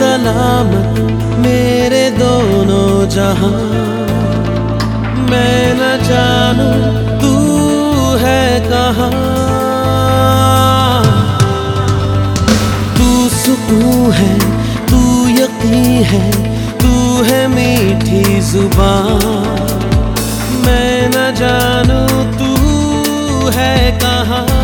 सलामत मेरे दोनों जहाँ। मैं न जानू, तू है कहाँ? तू सुकून है, तू यकीन है, तू है मीठी ज़ुबान। मैं न जानू, तू है कहाँ?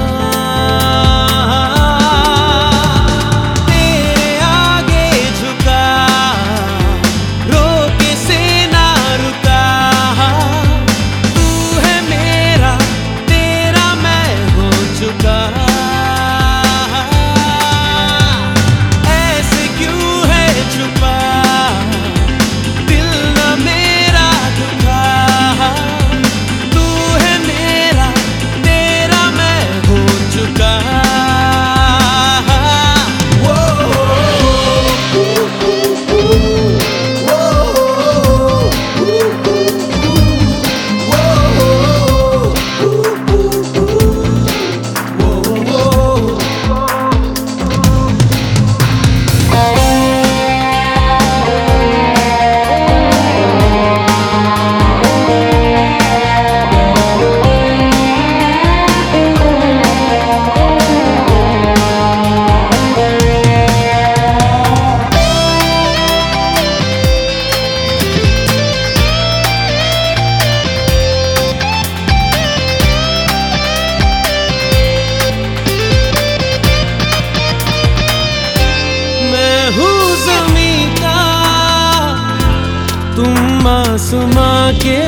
तुम आसमां के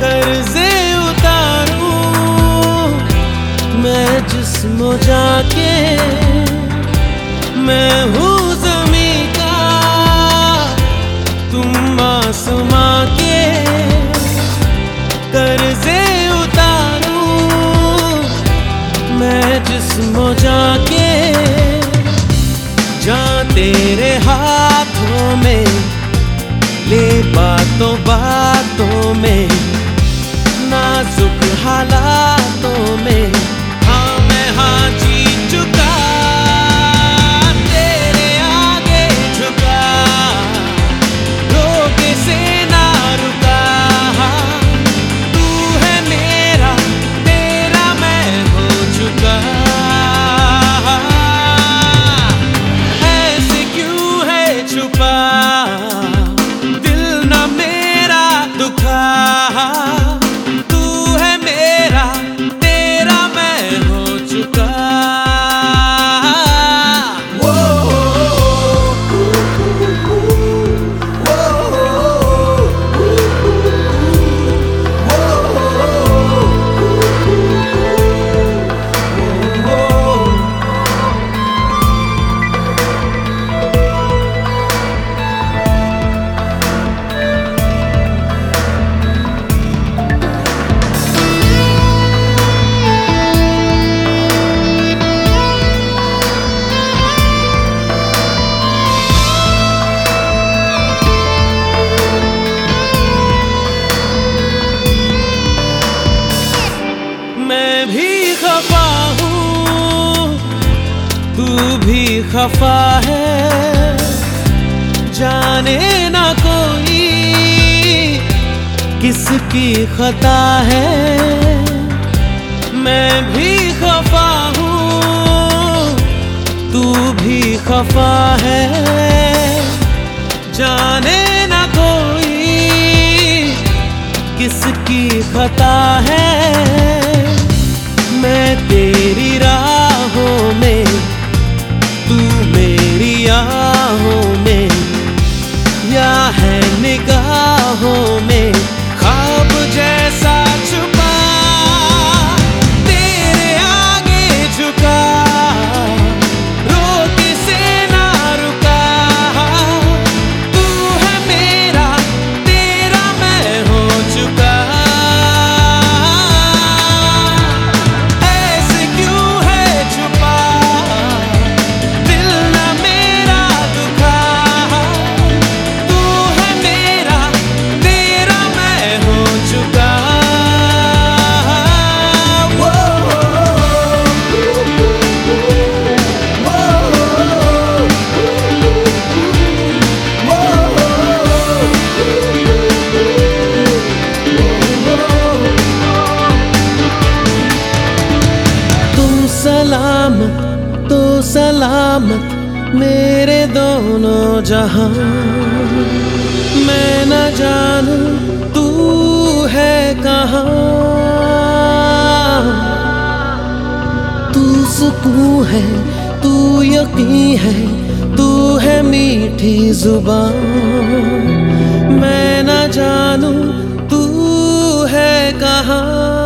कर्जे उतारू। मैं जिस्म जाके मैं हूँ जमी का। तुम आसमां के कर्जे उतारू। मैं जिस्म जाके जा तेरे हाथों में बातों बातों में नाजुक हालातों में। खफा है, जाने ना कोई किसकी खता है। मैं भी खफा हूँ, तू भी खफा है। जाने ना कोई किसकी खता है। सलामत मेरे दोनों जहाँ। मैं न जानू तू है कहाँ। तू सुकून है, तू यकी है, तू है मीठी ज़ुबान। मैं न जानू तू है कहाँ।